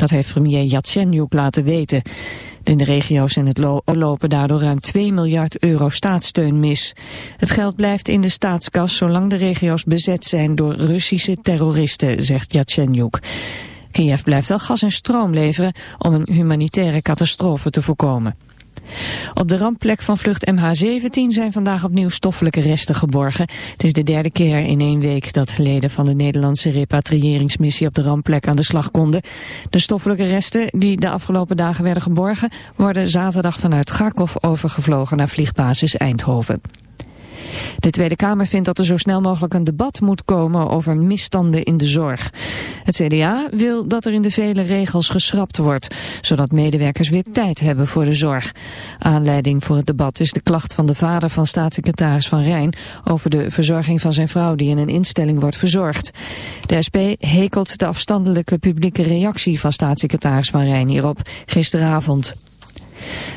Dat heeft premier Yatsenyuk laten weten. In de regio's in het lopen daardoor ruim 2 miljard euro staatssteun mis. Het geld blijft in de staatskas zolang de regio's bezet zijn door Russische terroristen, zegt Yatsenyuk. Kiev blijft wel gas en stroom leveren om een humanitaire catastrofe te voorkomen. Op de rampplek van vlucht MH17 zijn vandaag opnieuw stoffelijke resten geborgen. Het is de derde keer in één week dat leden van de Nederlandse repatriëringsmissie op de rampplek aan de slag konden. De stoffelijke resten die de afgelopen dagen werden geborgen worden zaterdag vanuit Garkov overgevlogen naar vliegbasis Eindhoven. De Tweede Kamer vindt dat er zo snel mogelijk een debat moet komen over misstanden in de zorg. Het CDA wil dat er in de vele regels geschrapt wordt, zodat medewerkers weer tijd hebben voor de zorg. Aanleiding voor het debat is de klacht van de vader van staatssecretaris Van Rijn over de verzorging van zijn vrouw die in een instelling wordt verzorgd. De SP hekelt de afstandelijke publieke reactie van staatssecretaris Van Rijn hierop gisteravond.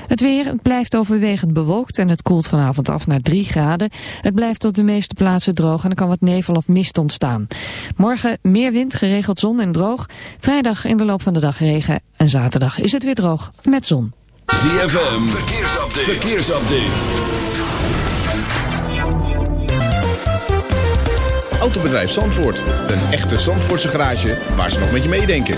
Het weer blijft overwegend bewolkt en het koelt vanavond af naar 3 graden. Het blijft op de meeste plaatsen droog en er kan wat nevel of mist ontstaan. Morgen meer wind, geregeld zon en droog. Vrijdag in de loop van de dag regen en zaterdag is het weer droog met zon. ZFM, verkeersupdate. verkeersupdate. Autobedrijf Zandvoort. Een echte Zandvoortse garage waar ze nog met je meedenken.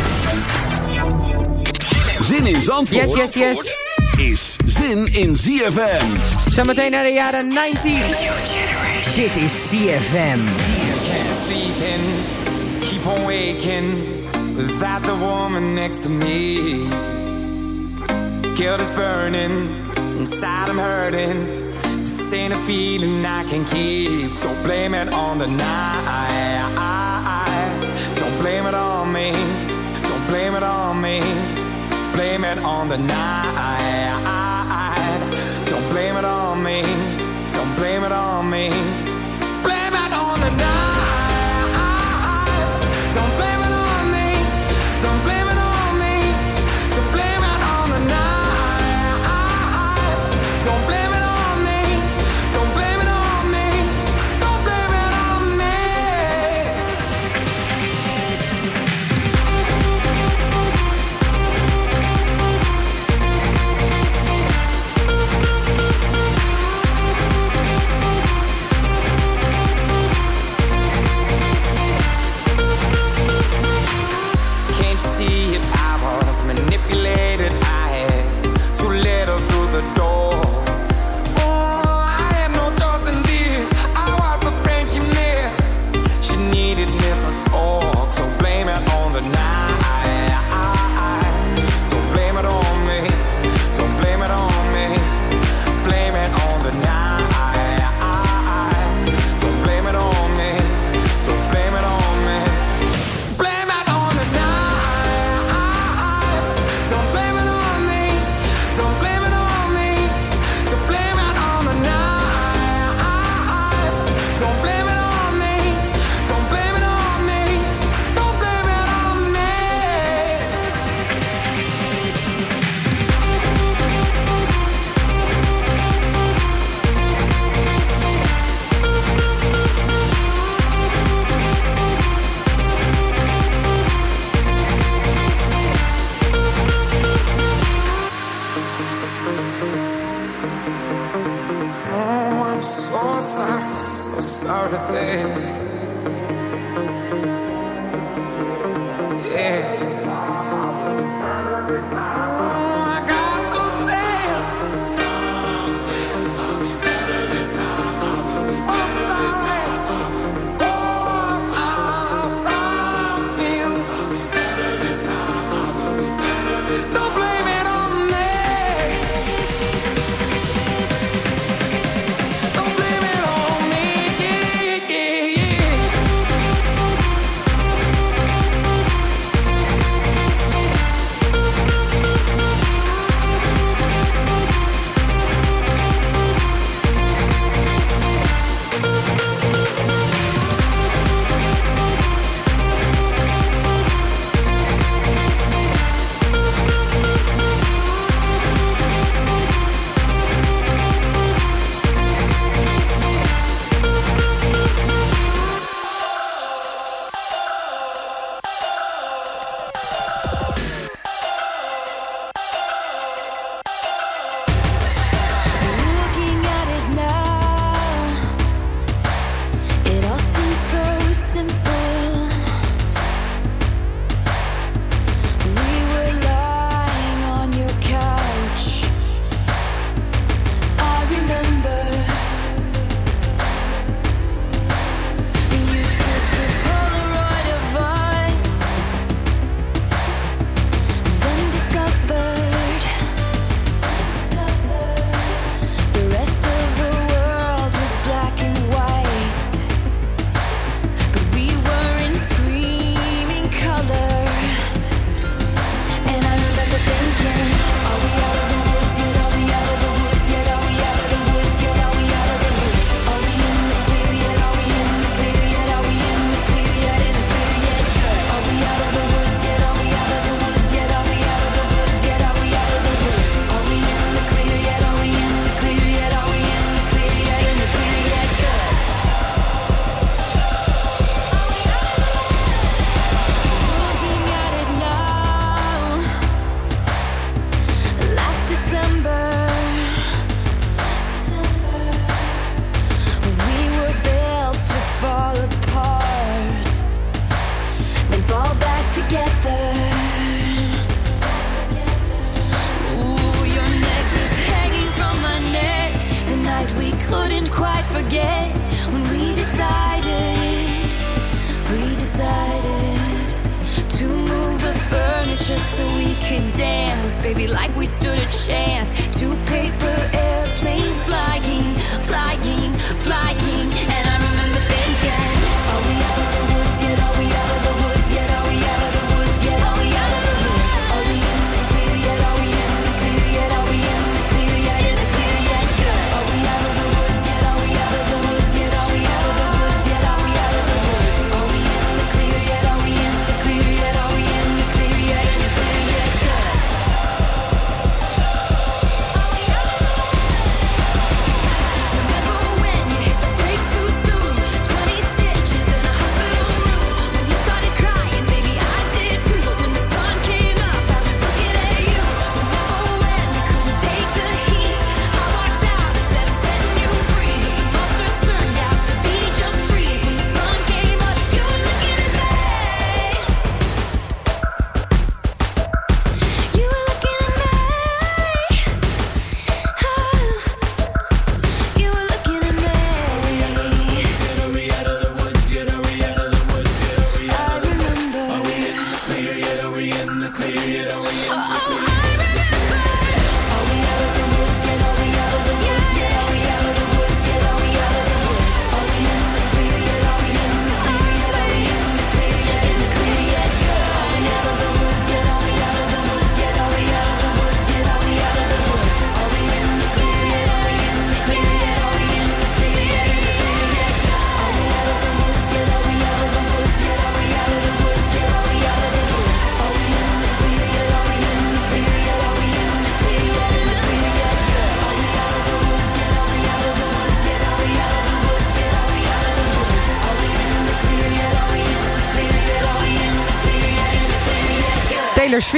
Zin in Zandvoort Yes, yes, yes. is zin in ZFM. Zometeen naar de jaren 90. Dit is CFM. Can't sleep in, keep on waking without the woman next to me. Guilt is burning, inside I'm hurting. This ain't a feeling I can keep. So blame it on the night. Don't blame it on me. Don't blame it on me. Blame it on the night.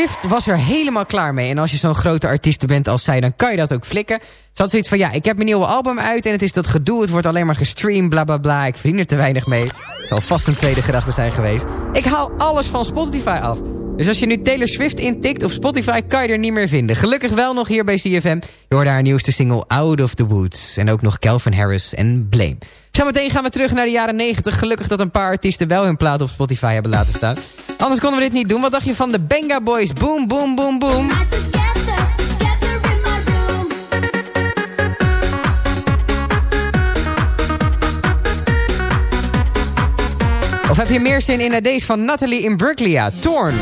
Swift was er helemaal klaar mee. En als je zo'n grote artiest bent als zij, dan kan je dat ook flikken. Ze had zoiets van, ja, ik heb mijn nieuwe album uit... en het is dat gedoe, het wordt alleen maar gestreamd, bla bla bla. Ik verdien er te weinig mee. Zal vast een tweede gedachte zijn geweest. Ik haal alles van Spotify af. Dus als je nu Taylor Swift intikt op Spotify, kan je er niet meer vinden. Gelukkig wel nog hier bij CFM. Je hoort haar nieuwste single Out of the Woods. En ook nog Calvin Harris en Blame. Zometeen gaan we terug naar de jaren 90. Gelukkig dat een paar artiesten wel hun plaat op Spotify hebben laten staan. Anders konden we dit niet doen. Wat dacht je van de Benga Boys? Boom, boom, boom, boom. Of heb je meer zin in deze van Natalie Imbruglia, Torn?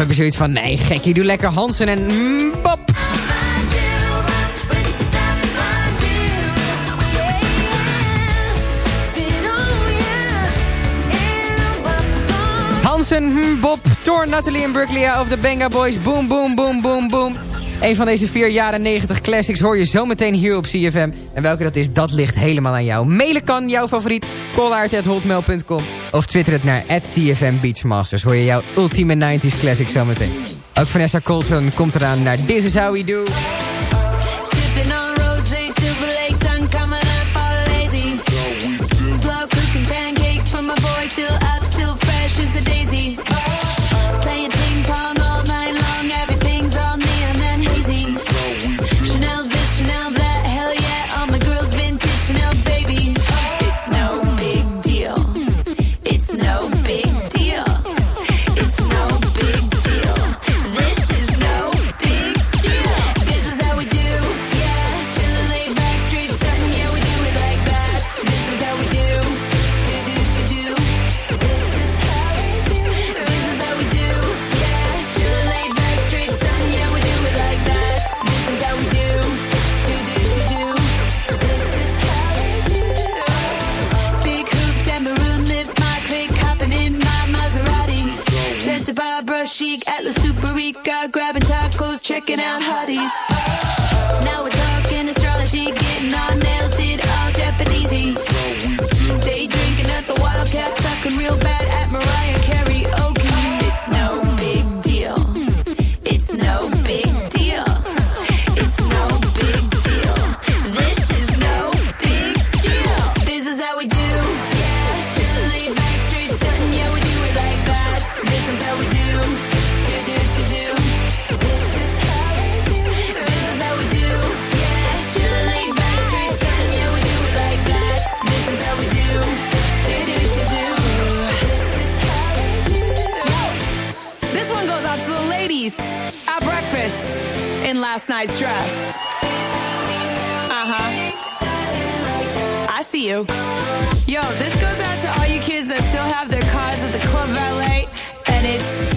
Heb je zoiets van, nee gekkie, doe lekker Hansen en pop. Hansen, hm, Bob, Thor, Natalie en Brooklyn of de Benga Boys. Boom, boom, boom, boom, boom. Een van deze vier jaren 90 classics hoor je zometeen hier op CFM. En welke dat is, dat ligt helemaal aan jou. Mailen kan jouw favoriet, callaart.hotmail.com. Of twitter het naar CFM Beachmasters. Hoor je jouw ultieme 90s classic zometeen. Ook Vanessa Colton komt eraan naar This Is How We Do. Checking out hotties. Night's dress. Uh huh. I see you. Yo, this goes out to all you kids that still have their cars at the Club Valet, and it's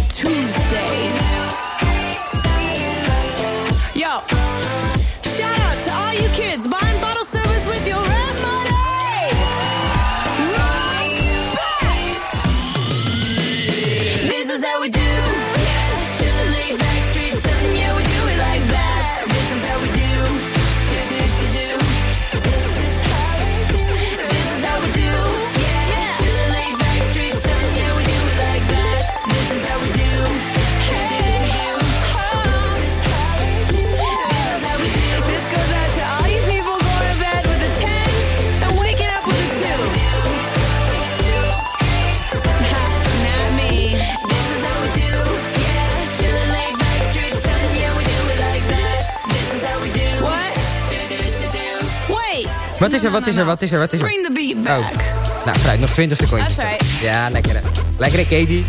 Wat is er, wat is er, wat is er, wat is er? Bring the beat back. Oh. Nou, vooruit, nog 20 secondjes. That's right. Ja, lekker hè. Lekker hè, Katie?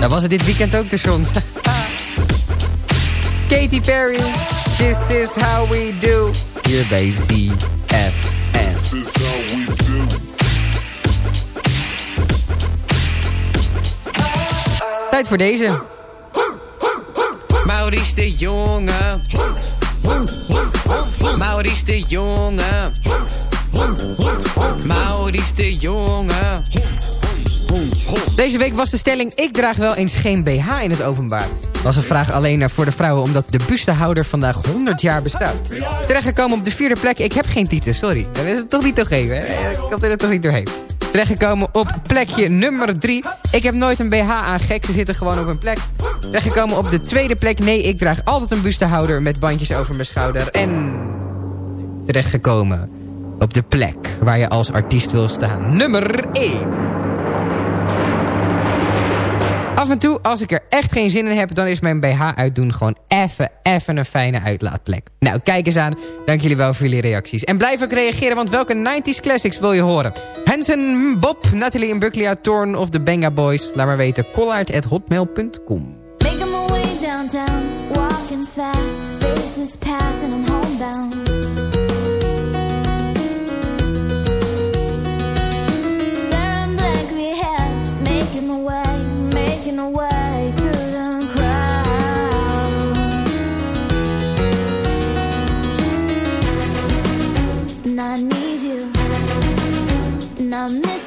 Dan was het dit weekend ook de soms. Katy Perry, This is how we do. Hier bij ZFM. Tijd voor deze. Maurice de Jonge. Maurice de Jonge. Maurice de Jonge. Deze week was de stelling... ik draag wel eens geen BH in het openbaar. Was een vraag alleen voor de vrouwen... omdat de bustehouder vandaag 100 jaar bestaat. Terechtgekomen op de vierde plek... ik heb geen titel, sorry. Dat is het toch niet doorheen, hè? Ik had er toch niet doorheen. Terechtgekomen op plekje nummer 3. Ik heb nooit een BH aan gek, ze zitten gewoon op een plek. Terechtgekomen op de tweede plek. Nee, ik draag altijd een bustehouder met bandjes over mijn schouder. En terechtgekomen op de plek waar je als artiest wil staan. Nummer 1. Af en toe, als ik er echt geen zin in heb... dan is mijn BH uitdoen gewoon even, even een fijne uitlaatplek. Nou, kijk eens aan. Dank jullie wel voor jullie reacties. En blijf ook reageren, want welke 90s classics wil je horen? Hansen, Bob, Natalie en Buckley uit Torn of the Benga Boys. Laat maar weten, collard.hotmail.com way downtown, walking fast, faces homebound. I need you, and I miss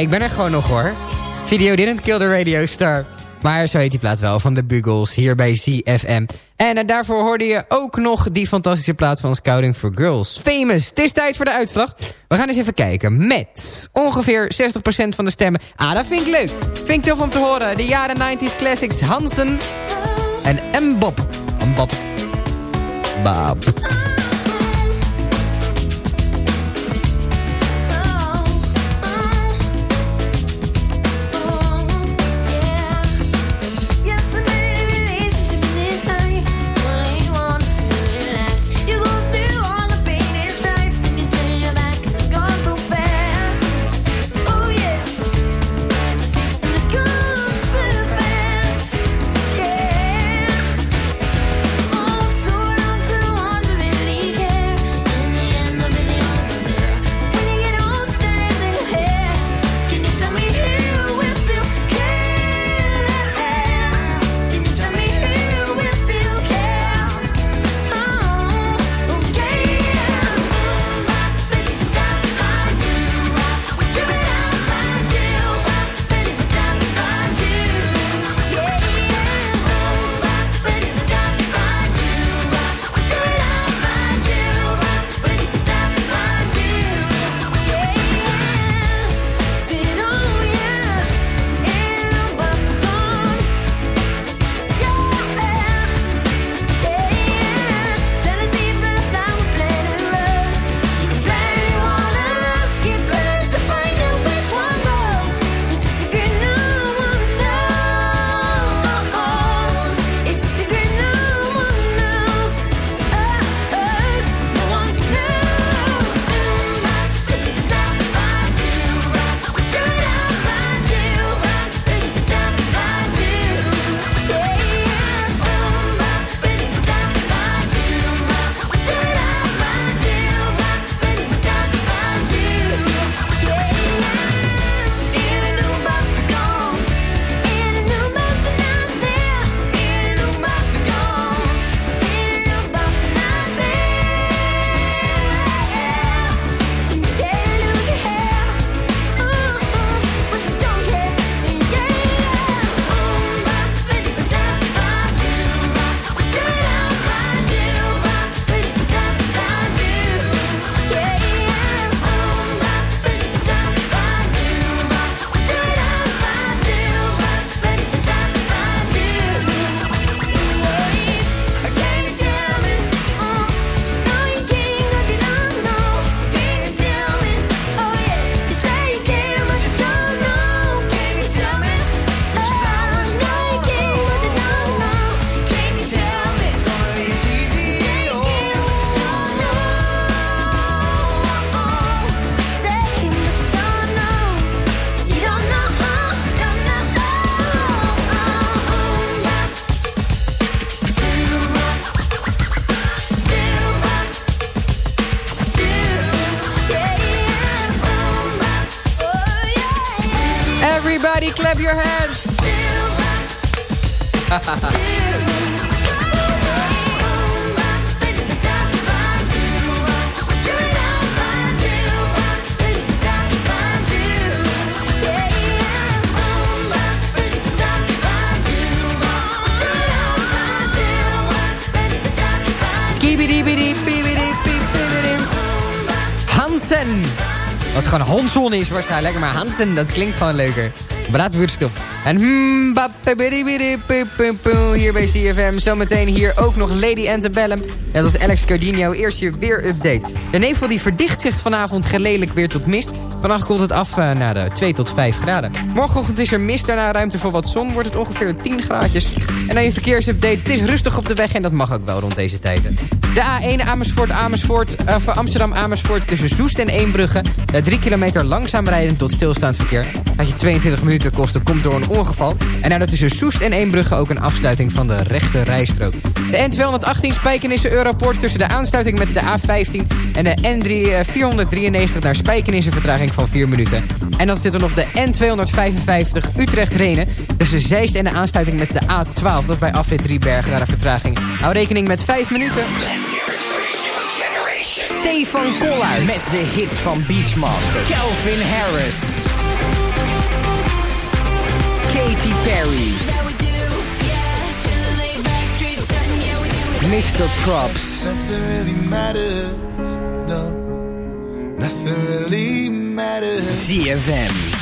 Ik ben er gewoon nog hoor. Video didn't kill the radio star. Maar zo heet die plaat wel, van de Bugles, hier bij ZFM. En eh, daarvoor hoorde je ook nog die fantastische plaat van Scouting for Girls. Famous, het is tijd voor de uitslag. We gaan eens even kijken met ongeveer 60% van de stemmen. Ah, dat vind ik leuk. Vind ik tof om te horen. De jaren 90s classics Hansen en M-Bob. M-Bob. Bob. Waarschijnlijk, maar Hansen, dat klinkt gewoon leuker. Braadwurstel. En hmm, hier bij CFM. Zometeen hier ook nog Lady Antebellum. Net als Alex Cardinio. Eerst je weer-update. De nevel die verdicht zich vanavond geleidelijk weer tot mist. Vannacht komt het af eh, naar de 2 tot 5 graden. Morgenochtend is er mist, daarna ruimte voor wat zon. Wordt het ongeveer 10 graadjes. En dan je verkeersupdate. Het is rustig op de weg en dat mag ook wel rond deze tijden. De A1 Amersfoort, Amersfoort, voor Amsterdam Amersfoort tussen Zoest en Eembrugge. Uh, 3 kilometer langzaam rijden tot stilstaand verkeer. Dat je 22 minuten kosten komt door een ongeval. En daarna tussen Soest en Eembrugge ook een afsluiting van de rechte rijstrook. De N218 Spijkenisse Europort tussen de aansluiting met de A15 en de N3 493 naar Spijkenisse vertraging van 4 minuten. En dan zit er nog de N255 Utrecht-Renen tussen Zeist en de aansluiting met de A12. Dat bij afrit 3 Bergen naar de vertraging. Hou rekening met 5 minuten. Stefan Koller met de hits van Beachmaster. Calvin Harris. Katy Perry. Mr. Props. Nothing really matters. No. Nothing really matters. ZFM.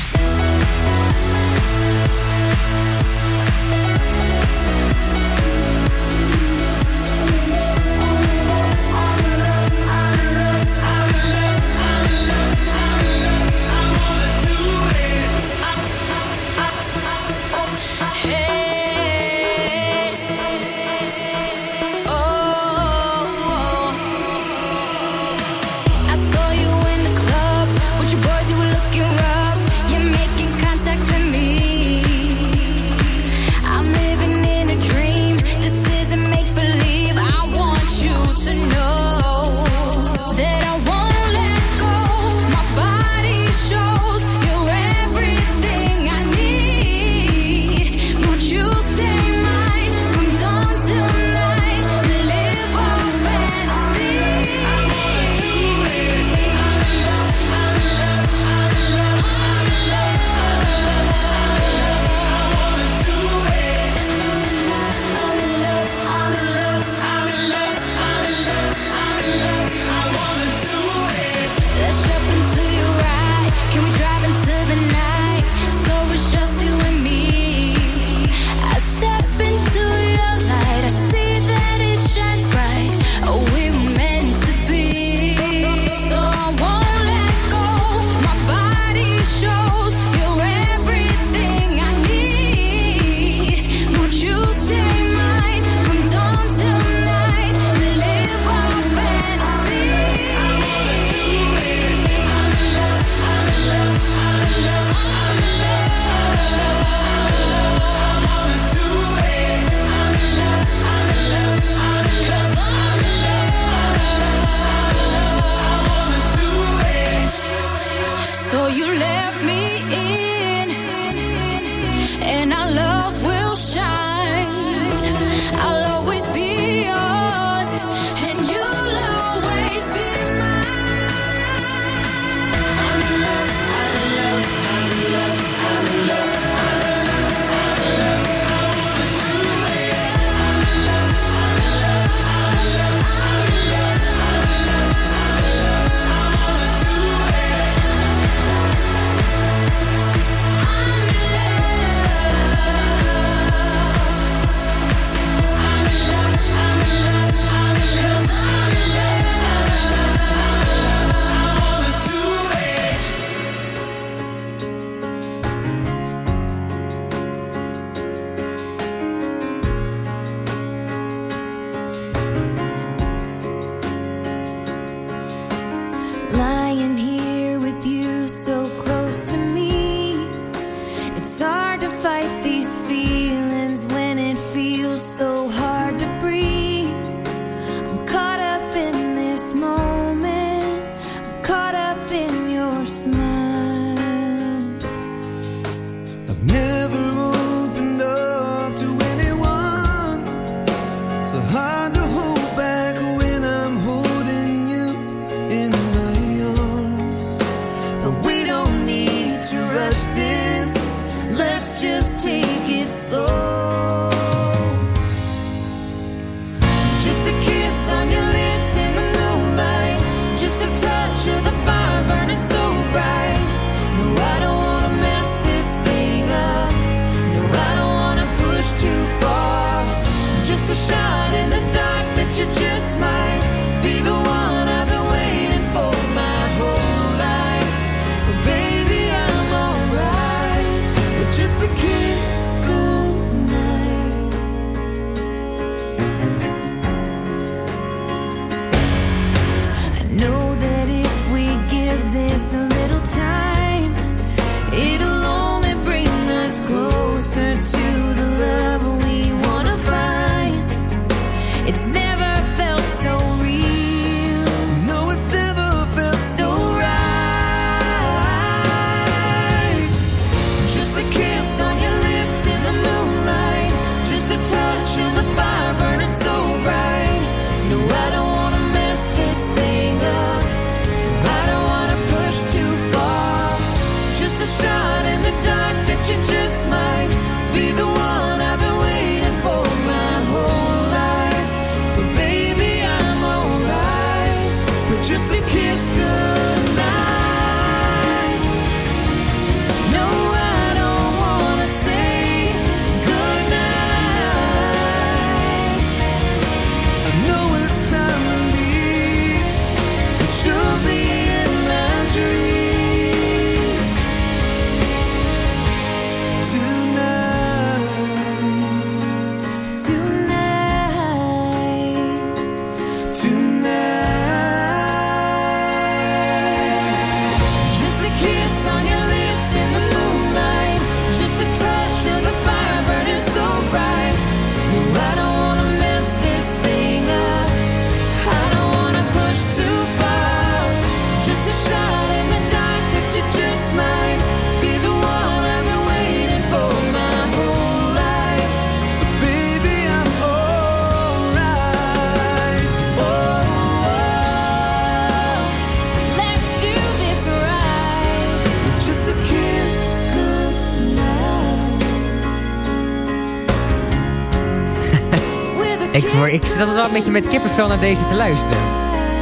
A Ik, zit wel een beetje met kippenvel naar deze te luisteren.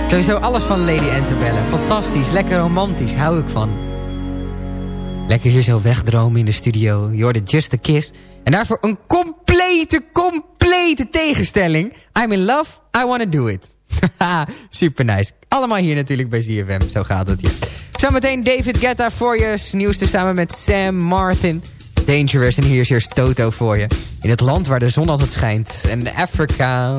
Sowieso alles van Lady Antebellum. Fantastisch, lekker romantisch, hou ik van. Lekker hier zo wegdromen in de studio. Je hoorde Just a Kiss. En daarvoor een complete, complete tegenstelling. I'm in love, I wanna do it. Super nice. Allemaal hier natuurlijk bij ZFM, zo gaat het hier. Zometeen David Guetta voor je. Nieuwste samen met Sam Martin. Dangerous en hier is eerst Toto voor je. In het land waar de zon altijd schijnt. En Afrika.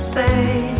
say,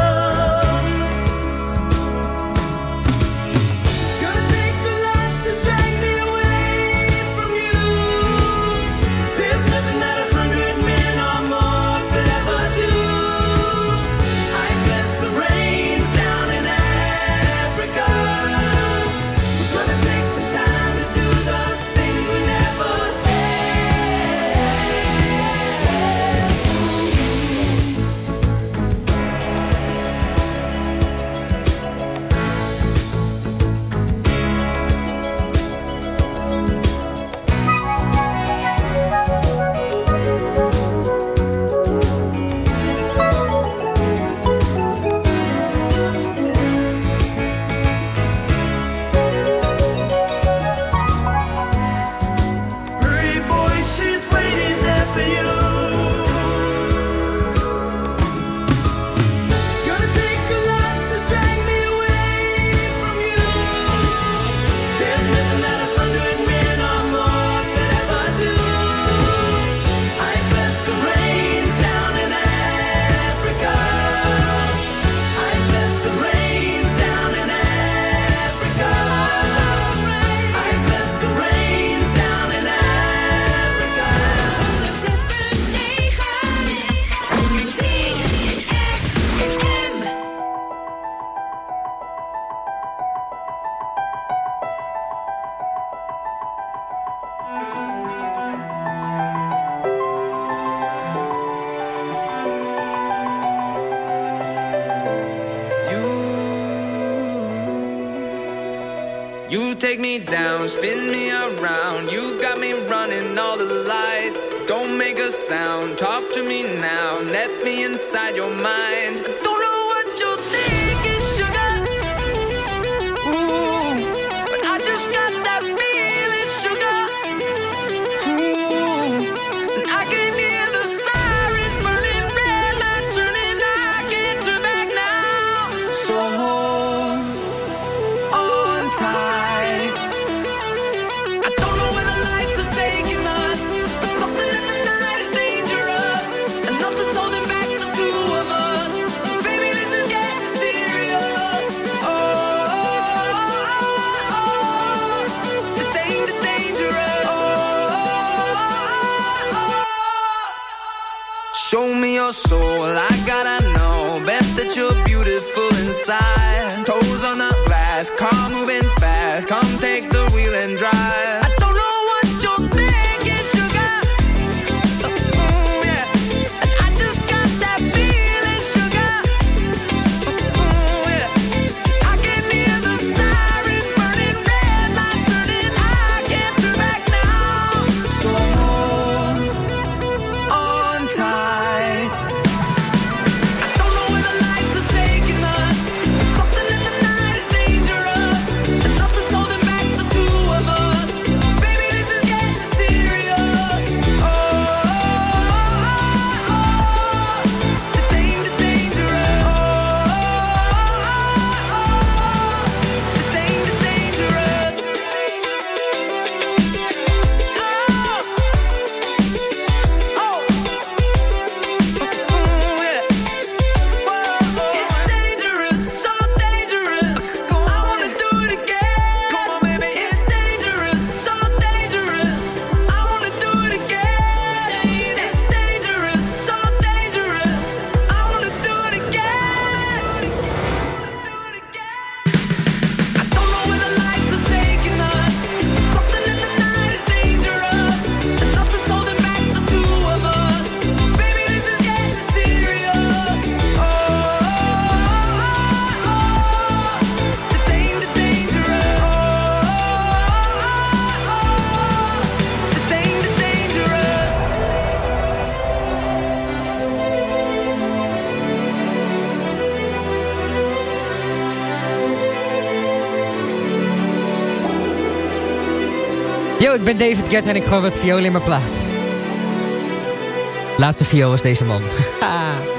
Take me down, David Guetta en ik gooi wat viool in mijn plaats. Laatste viool was deze man.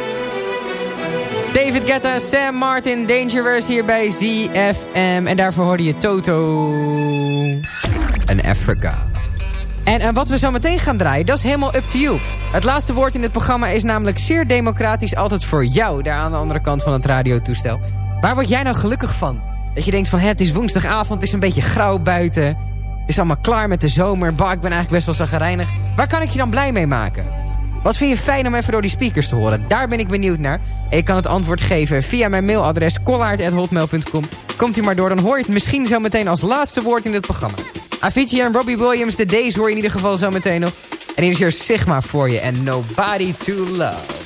David Guetta, Sam Martin, Dangerous hier bij ZFM. En daarvoor hoorde je Toto en Africa. En, en wat we zo meteen gaan draaien, dat is helemaal up to you. Het laatste woord in dit programma is namelijk zeer democratisch altijd voor jou... daar aan de andere kant van het radiotoestel. Waar word jij nou gelukkig van? Dat je denkt van, het is woensdagavond, het is een beetje grauw buiten... Het is allemaal klaar met de zomer. Bah, ik ben eigenlijk best wel zagrijnig. Waar kan ik je dan blij mee maken? Wat vind je fijn om even door die speakers te horen? Daar ben ik benieuwd naar. Ik kan het antwoord geven via mijn mailadres kollaard.hotmail.com. Komt u maar door, dan hoor je het misschien zo meteen als laatste woord in dit programma. Avicii en Robbie Williams, The Days hoor je in ieder geval zo meteen nog. En hier is hier Sigma voor je en Nobody to Love.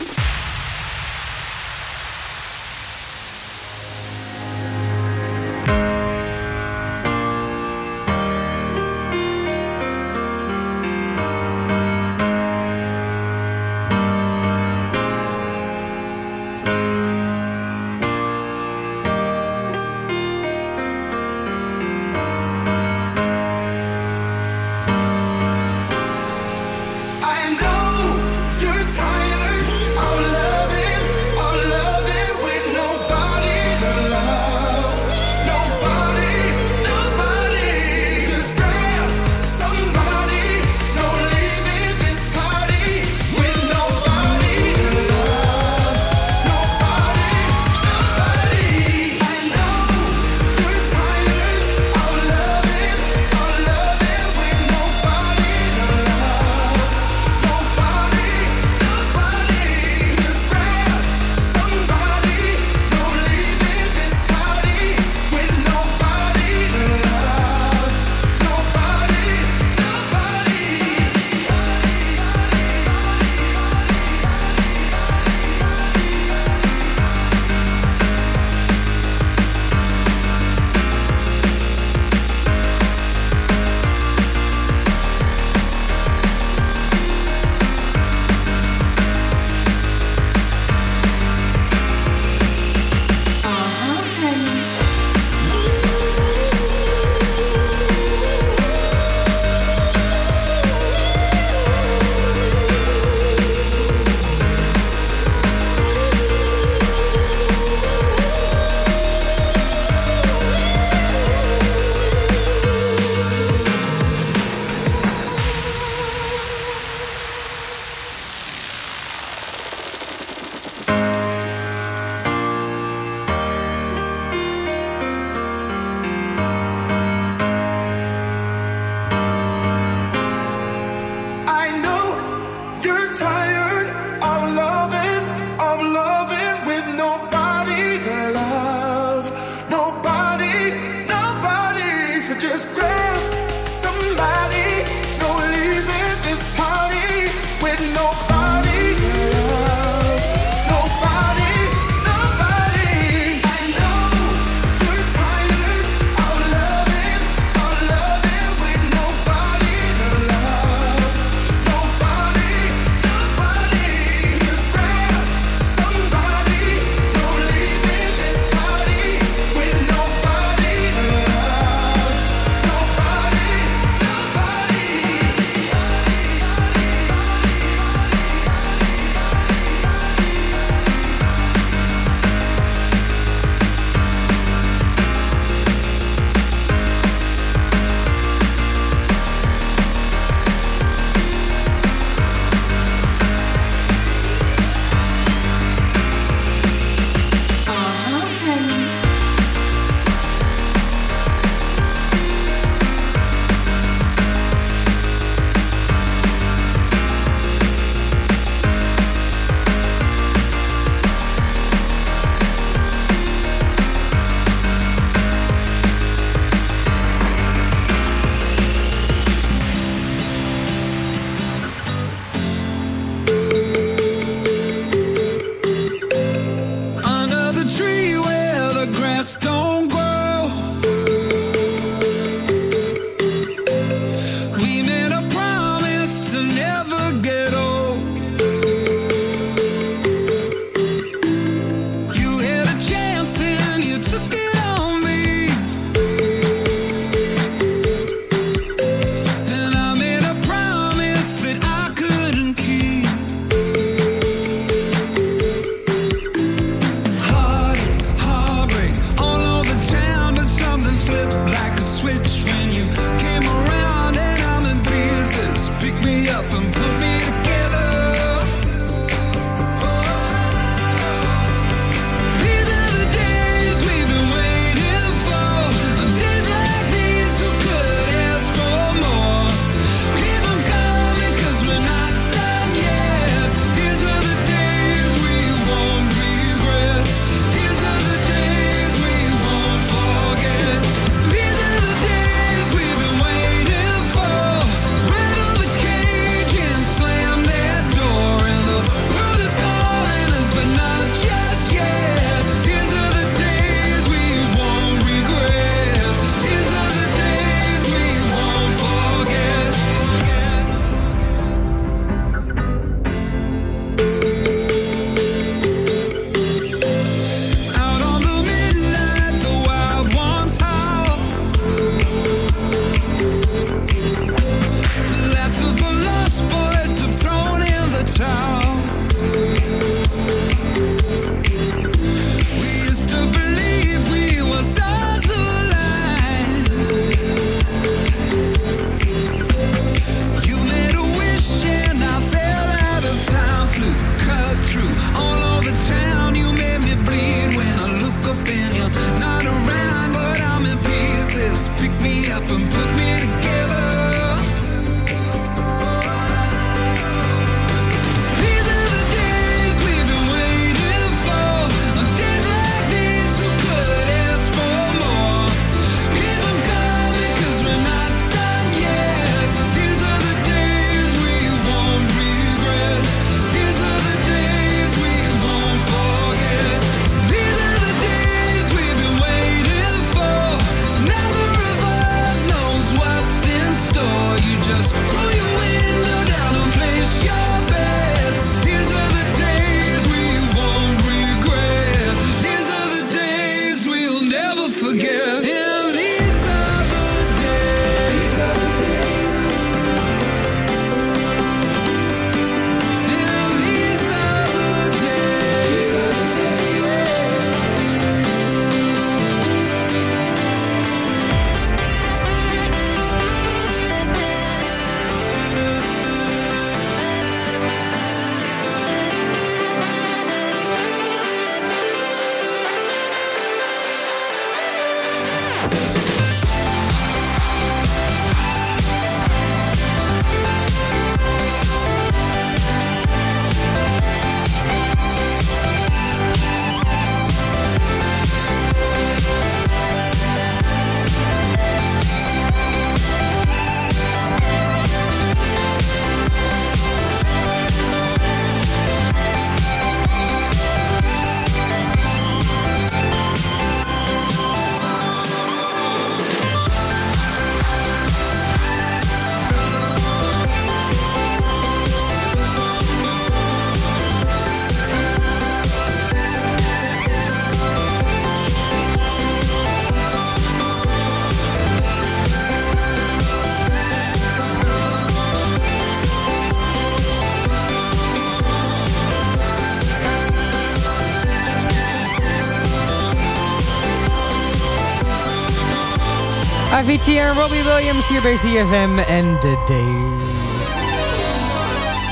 Avicii en Robbie Williams hier bij CFM en The Days.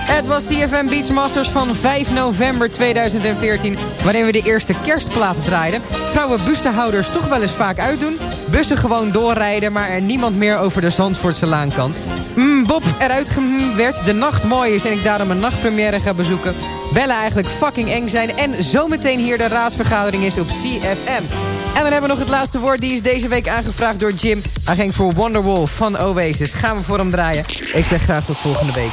Het was CFM Beachmasters van 5 november 2014... waarin we de eerste kerstplaten draaiden. Vrouwen bustenhouders toch wel eens vaak uitdoen. Bussen gewoon doorrijden, maar er niemand meer over de Zandvoortse Laan kan. Mm, Bob eruit werd, de nacht mooi is en ik daarom een nachtpremière ga bezoeken. Bellen eigenlijk fucking eng zijn en zometeen hier de raadsvergadering is op CFM. En dan hebben we nog het laatste woord. Die is deze week aangevraagd door Jim. Hij ging voor Wonderwall van Oasis. Gaan we voor hem draaien. Ik zeg graag tot volgende week.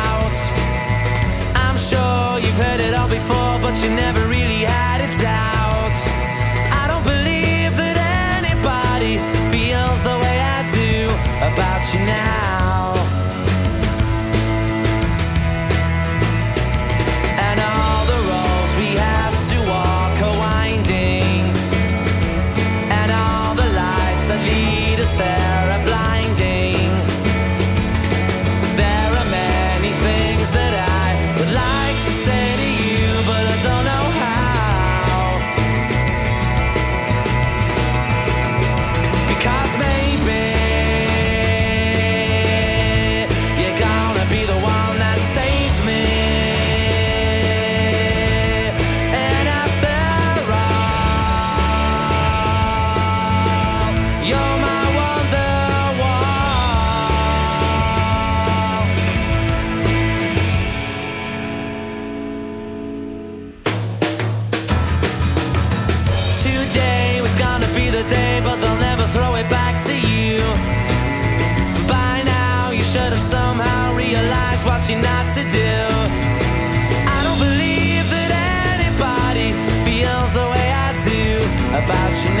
You've heard it all before, but you never really had a doubt. About you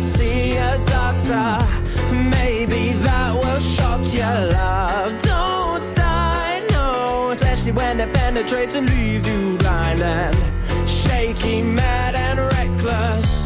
See a doctor. Maybe that will shock your love. Don't die, no. Especially when it penetrates and leaves you blind and shaky, mad and reckless.